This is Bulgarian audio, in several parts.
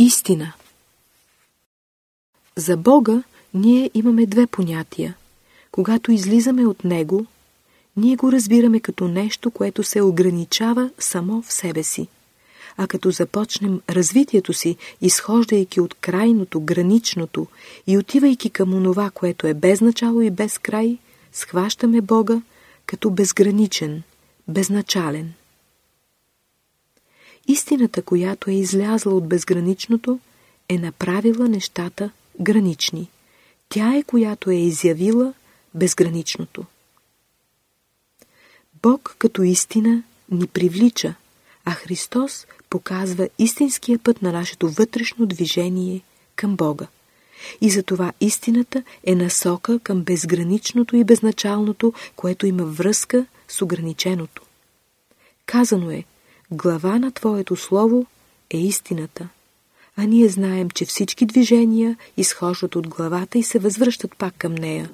Истина За Бога ние имаме две понятия. Когато излизаме от Него, ние го разбираме като нещо, което се ограничава само в себе си. А като започнем развитието си, изхождайки от крайното, граничното и отивайки към онова, което е без начало и без край, схващаме Бога като безграничен, безначален. Истината, която е излязла от безграничното, е направила нещата гранични. Тя е, която е изявила безграничното. Бог като истина ни привлича, а Христос показва истинския път на нашето вътрешно движение към Бога. И затова истината е насока към безграничното и безначалното, което има връзка с ограниченото. Казано е, глава на Твоето Слово е истината. А ние знаем, че всички движения изхождат от главата и се възвръщат пак към нея.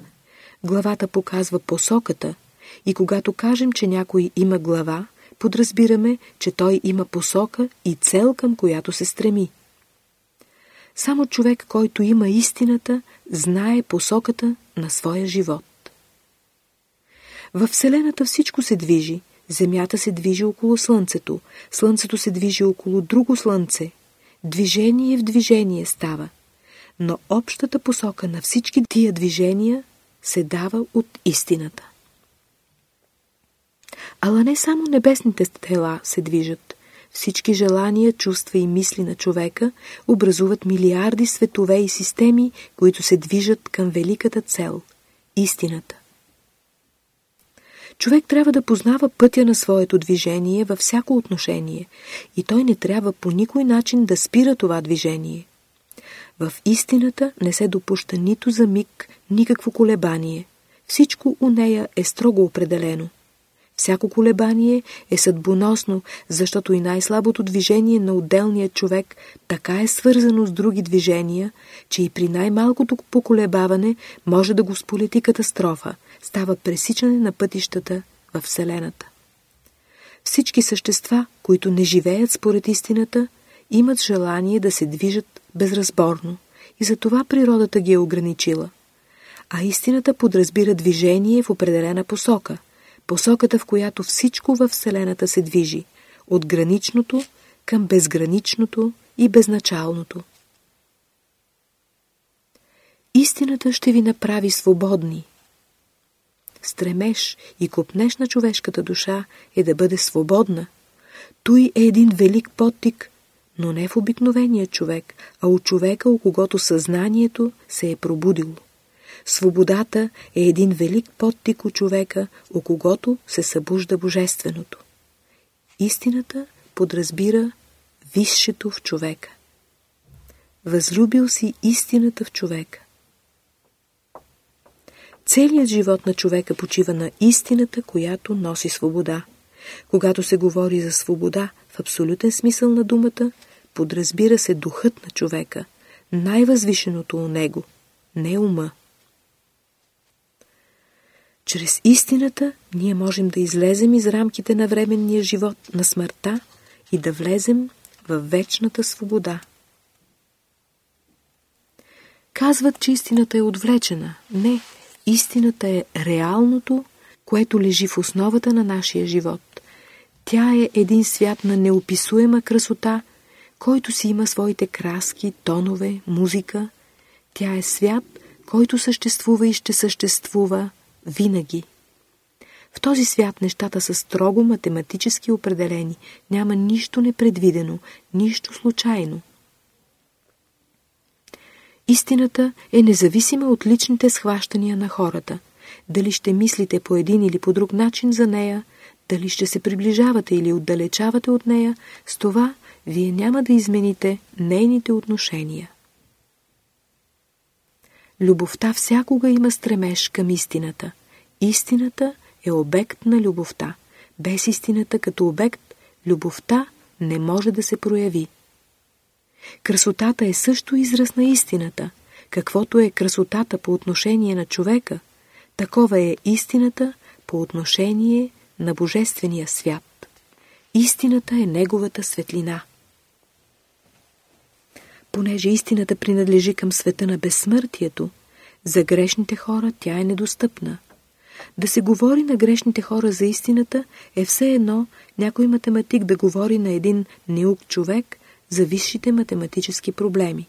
Главата показва посоката и когато кажем, че някой има глава, подразбираме, че той има посока и цел, към която се стреми. Само човек, който има истината, знае посоката на своя живот. Във Вселената всичко се движи. Земята се движи около Слънцето. Слънцето се движи около друго Слънце. Движение в движение става. Но общата посока на всички тия движения се дава от истината. Ала не само небесните тела се движат. Всички желания, чувства и мисли на човека образуват милиарди светове и системи, които се движат към великата цел – истината. Човек трябва да познава пътя на своето движение във всяко отношение и той не трябва по никой начин да спира това движение. В истината не се допуща нито за миг никакво колебание. Всичко у нея е строго определено. Всяко колебание е съдбоносно, защото и най-слабото движение на отделния човек така е свързано с други движения, че и при най-малкото поколебаване може да го сполети катастрофа, става пресичане на пътищата в Вселената. Всички същества, които не живеят според истината, имат желание да се движат безразборно и затова природата ги е ограничила. А истината подразбира движение в определена посока – посоката, в която всичко във Вселената се движи, от граничното към безграничното и безначалното. Истината ще ви направи свободни. Стремеж и купнеш на човешката душа е да бъде свободна. Той е един велик подтик, но не в обикновения човек, а от човека, у когото съзнанието се е пробудило. Свободата е един велик подтик у човека, у когото се събужда Божественото. Истината подразбира висшето в човека. Възлюбил си истината в човека. Целият живот на човека почива на истината, която носи свобода. Когато се говори за свобода в абсолютен смисъл на думата, подразбира се духът на човека, най-възвишеното у него, не ума. Чрез истината ние можем да излезем из рамките на временния живот, на смъртта и да влезем в вечната свобода. Казват, че истината е отвлечена. Не, истината е реалното, което лежи в основата на нашия живот. Тя е един свят на неописуема красота, който си има своите краски, тонове, музика. Тя е свят, който съществува и ще съществува винаги. В този свят нещата са строго математически определени. Няма нищо непредвидено, нищо случайно. Истината е независима от личните схващания на хората. Дали ще мислите по един или по друг начин за нея, дали ще се приближавате или отдалечавате от нея, с това вие няма да измените нейните отношения. Любовта всякога има стремеж към истината. Истината е обект на любовта. Без истината като обект, любовта не може да се прояви. Красотата е също израз на истината. Каквото е красотата по отношение на човека, такова е истината по отношение на Божествения свят. Истината е неговата светлина. Понеже истината принадлежи към света на безсмъртието, за грешните хора тя е недостъпна. Да се говори на грешните хора за истината е все едно някой математик да говори на един неук човек за висшите математически проблеми.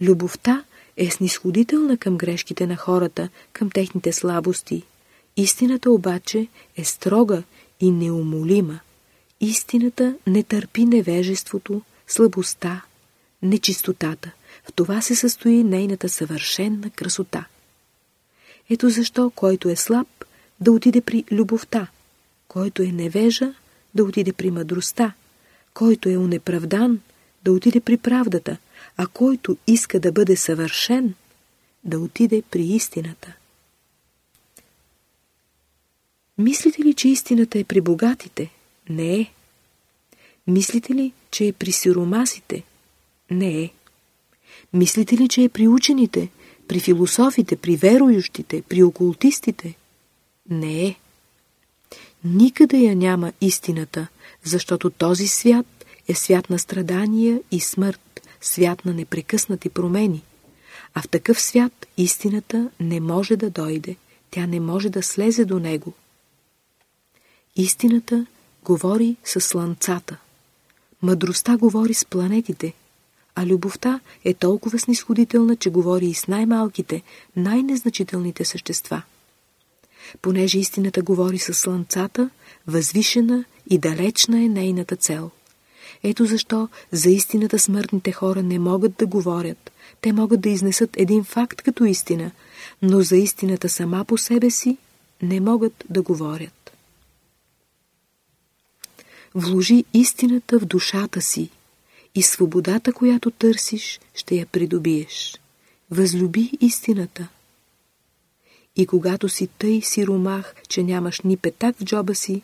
Любовта е снисходителна към грешките на хората, към техните слабости. Истината обаче е строга и неумолима. Истината не търпи невежеството, слабостта, нечистотата. В това се състои нейната съвършенна красота. Ето защо, който е слаб, да отиде при любовта, който е невежа, да отиде при мъдростта, който е унеправдан, да отиде при правдата, а който иска да бъде съвършен, да отиде при истината. Мислите ли, че истината е при богатите? Не е. Мислите ли, че е при сиромасите? Не е. Мислите ли, че е при учените, при философите, при верующите, при окултистите? Не е. Никъде я няма истината, защото този свят е свят на страдания и смърт, свят на непрекъснати промени. А в такъв свят истината не може да дойде, тя не може да слезе до него. Истината говори с слънцата, мъдростта говори с планетите, а любовта е толкова снисходителна, че говори и с най-малките, най-незначителните същества. Понеже истината говори с слънцата, възвишена и далечна е нейната цел. Ето защо за истината смъртните хора не могат да говорят. Те могат да изнесат един факт като истина, но за истината сама по себе си не могат да говорят. Вложи истината в душата си и свободата, която търсиш, ще я придобиеш. Възлюби истината. И когато си тъй сиромах, че нямаш ни петак в джоба си,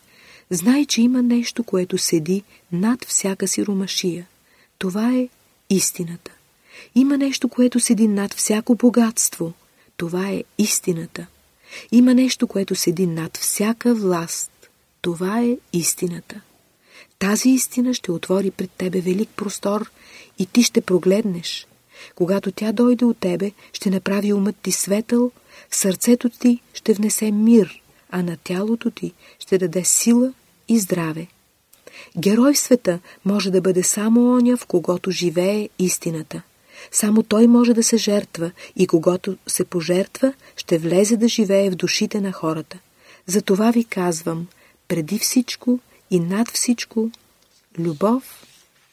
знай, че има нещо, което седи над всяка сиромашия. Това е истината. Има нещо, което седи над всяко богатство. Това е истината. Има нещо, което седи над всяка власт. Това е истината. Тази истина ще отвори пред тебе велик простор и ти ще прогледнеш. Когато тя дойде от тебе, ще направи умът ти светъл, сърцето ти ще внесе мир, а на тялото ти ще даде сила и здраве. Герой в света може да бъде само оня, в когото живее истината. Само той може да се жертва и когато се пожертва, ще влезе да живее в душите на хората. Затова ви казвам, преди всичко и над всичко любов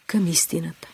към истината.